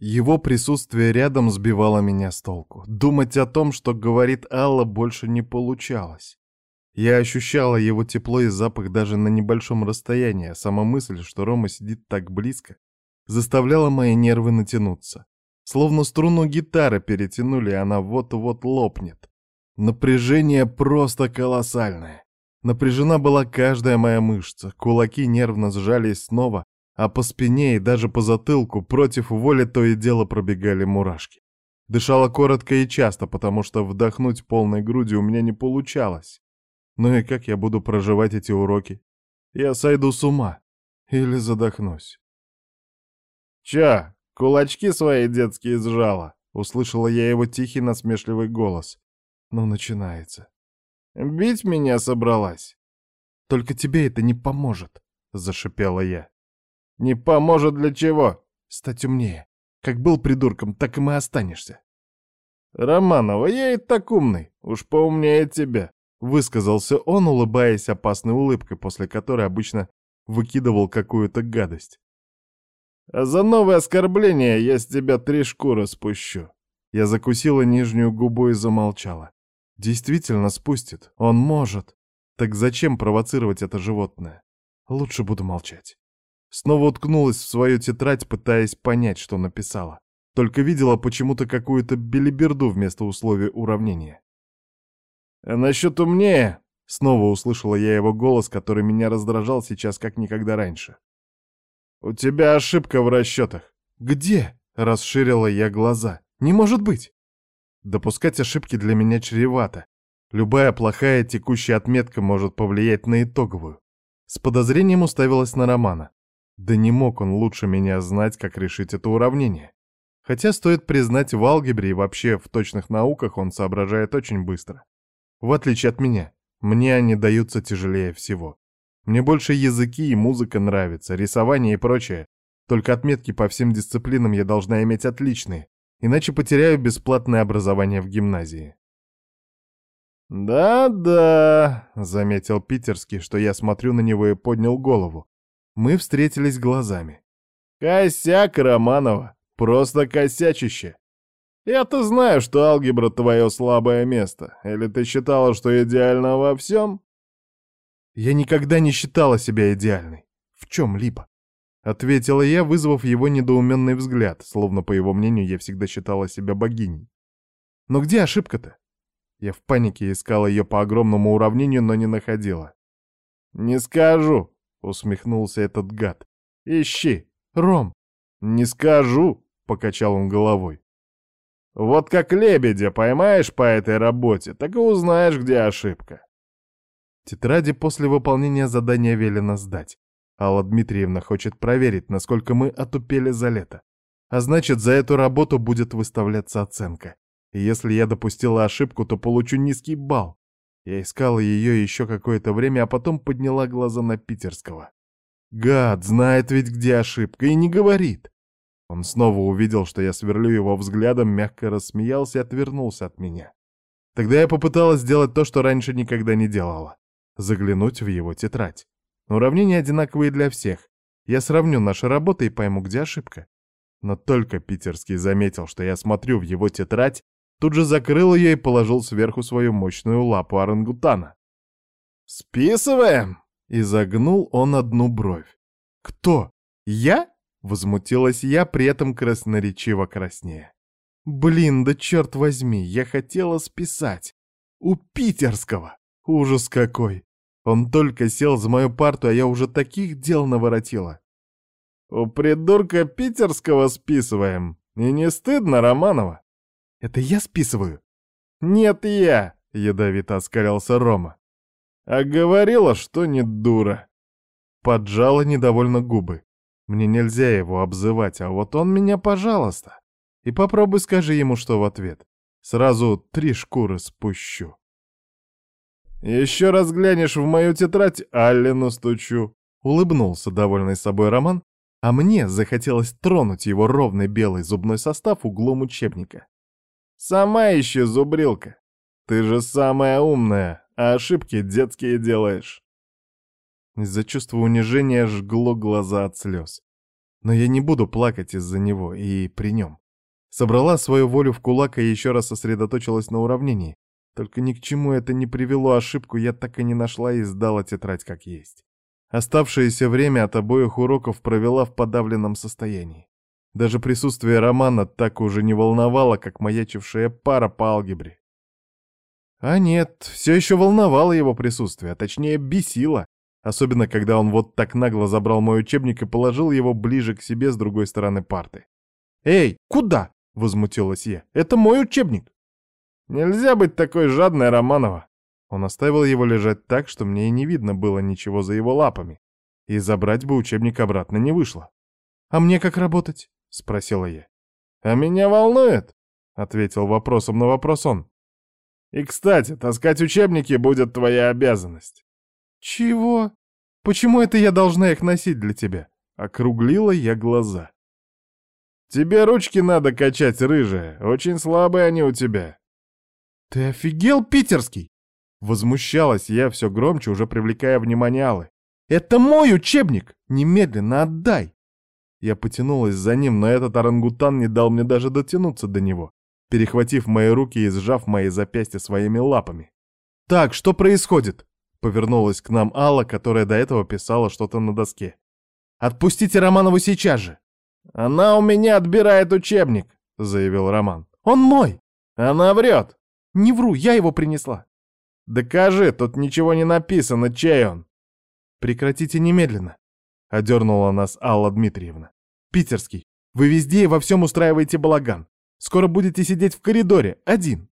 Его присутствие рядом сбивало меня с толку. Думать о том, что говорит Алла, больше не получалось. Я ощущала его тепло и запах даже на небольшом расстоянии, а сама мысль, что Рома сидит так близко, заставляла мои нервы натянуться. Словно струну гитары перетянули, и она вот-вот лопнет. Напряжение просто колоссальное. Напряжена была каждая моя мышца, кулаки нервно сжались снова, а по спине и даже по затылку против воли то и дело пробегали мурашки. Дышала коротко и часто, потому что вдохнуть полной грудью у меня не получалось. Ну и как я буду проживать эти уроки? Я сойду с ума. Или задохнусь. «Чё, кулачки свои детские сжала?» — услышала я его тихий насмешливый голос. Ну, начинается. «Бить меня собралась?» «Только тебе это не поможет», — зашипела я. «Не поможет для чего?» «Стать умнее. Как был придурком, так и мы останешься». «Романова, я и так умный. Уж поумнее тебя», — высказался он, улыбаясь опасной улыбкой, после которой обычно выкидывал какую-то гадость. «А за новое оскорбление я с тебя три шкуры спущу». Я закусила нижнюю губу и замолчала. Действительно спустит, он может. Так зачем провоцировать это животное? Лучше буду молчать. Снова уткнулась в свою тетрадь, пытаясь понять, что написала. Только видела почему-то какую-то белиберду вместо условий уравнения. «А насчет умнее?» Снова услышала я его голос, который меня раздражал сейчас как никогда раньше. «У тебя ошибка в расчетах». «Где?» — расширила я глаза. «Не может быть!» Допускать ошибки для меня чревато. Любая плохая текущая отметка может повлиять на итоговую. С подозрением уставилась на Романа. Да не мог он лучше меня знать, как решить это уравнение. Хотя стоит признать, в алгебре и вообще в точных науках он соображает очень быстро. В отличие от меня, мне они даются тяжелее всего. Мне больше языки и музыка нравятся, рисование и прочее. Только отметки по всем дисциплинам я должна иметь отличные, иначе потеряю бесплатное образование в гимназии. «Да-да», — заметил Питерский, что я смотрю на него и поднял голову. Мы встретились глазами. «Косяк, Романова, просто косячище. Я-то знаю, что алгебра — твое слабое место. Или ты считала, что идеально во всем?» «Я никогда не считала себя идеальной. В чем-либо», — ответила я, вызвав его недоуменный взгляд, словно, по его мнению, я всегда считала себя богиней. «Но где ошибка-то?» Я в панике искала ее по огромному уравнению, но не находила. «Не скажу», — усмехнулся этот гад. «Ищи, Ром». «Не скажу», — покачал он головой. «Вот как лебедя поймаешь по этой работе, так и узнаешь, где ошибка». Тетради после выполнения задания велено сдать. Алла Дмитриевна хочет проверить, насколько мы отупели за лето. А значит, за эту работу будет выставляться оценка. И если я допустила ошибку, то получу низкий балл. Я искала ее еще какое-то время, а потом подняла глаза на Питерского. Гад, знает ведь, где ошибка, и не говорит. Он снова увидел, что я сверлю его взглядом, мягко рассмеялся и отвернулся от меня. Тогда я попыталась сделать то, что раньше никогда не делала. Заглянуть в его тетрадь. Уравнения одинаковые для всех. Я сравню наши работы и пойму, где ошибка. Но только Питерский заметил, что я смотрю в его тетрадь, тут же закрыл ее и положил сверху свою мощную лапу орангутана. «Списываем!» — изогнул он одну бровь. «Кто? Я?» — возмутилась я, при этом красноречиво краснея. «Блин, да черт возьми, я хотела списать. У питерского! Ужас какой! Он только сел за мою парту, а я уже таких дел наворотила». «У придурка питерского списываем. И не стыдно, Романова?» Это я списываю?» «Нет, я!» — ядовито оскалялся Рома. «А говорила, что не дура!» Поджала недовольно губы. Мне нельзя его обзывать, а вот он меня, пожалуйста. И попробуй скажи ему, что в ответ. Сразу три шкуры спущу. «Еще раз глянешь в мою тетрадь, Алле настучу!» Улыбнулся довольный собой Роман, а мне захотелось тронуть его ровный белый зубной состав углом учебника. Сама ищи, зубрилка. Ты же самая умная, а ошибки детские делаешь. Из-за чувства унижения жгло глаза от слез. Но я не буду плакать из-за него и при нем. Собрала свою волю в кулак и еще раз сосредоточилась на уравнении. Только ни к чему это не привело ошибку, я так и не нашла и сдала тетрадь как есть. Оставшееся время от обоих уроков провела в подавленном состоянии. Даже присутствие Романа так уже не волновало, как маячившая пара по алгебре. А нет, все еще волновало его присутствие, а точнее бесило. Особенно, когда он вот так нагло забрал мой учебник и положил его ближе к себе с другой стороны парты. «Эй, куда?» — возмутилась я. «Это мой учебник!» «Нельзя быть такой жадной, Романова!» Он оставил его лежать так, что мне и не видно было ничего за его лапами. И забрать бы учебник обратно не вышло. «А мне как работать?» — спросила я. «А меня волнует?» — ответил вопросом на вопрос он. «И, кстати, таскать учебники будет твоя обязанность». «Чего? Почему это я должна их носить для тебя?» — округлила я глаза. «Тебе ручки надо качать, рыжая, очень слабые они у тебя». «Ты офигел, питерский?» Возмущалась я все громче, уже привлекая внимание Аллы. «Это мой учебник! Немедленно отдай!» Я потянулась за ним, но этот орангутан не дал мне даже дотянуться до него, перехватив мои руки и сжав мои запястья своими лапами. «Так, что происходит?» Повернулась к нам Алла, которая до этого писала что-то на доске. «Отпустите Романову сейчас же!» «Она у меня отбирает учебник», — заявил Роман. «Он мой!» «Она врет!» «Не вру, я его принесла!» «Докажи, тут ничего не написано, чей он!» «Прекратите немедленно!» — одернула нас Алла Дмитриевна. «Питерский, вы везде и во всем устраиваете балаган. Скоро будете сидеть в коридоре, один».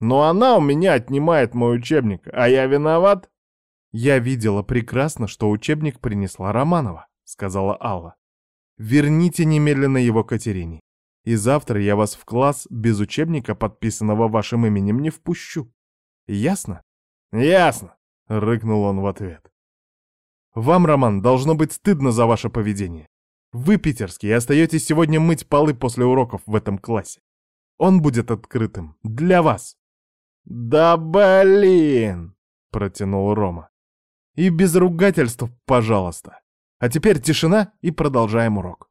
«Но она у меня отнимает мой учебник, а я виноват?» «Я видела прекрасно, что учебник принесла Романова», — сказала Алла. «Верните немедленно его Катерине. И завтра я вас в класс без учебника, подписанного вашим именем, не впущу. Ясно? Ясно, рыкнул он в ответ. Вам, Роман, должно быть стыдно за ваше поведение. Вы, питерский, остаетесь сегодня мыть полы после уроков в этом классе. Он будет открытым для вас. Да блин, протянул Рома. И без ругательств, пожалуйста. А теперь тишина и продолжаем урок.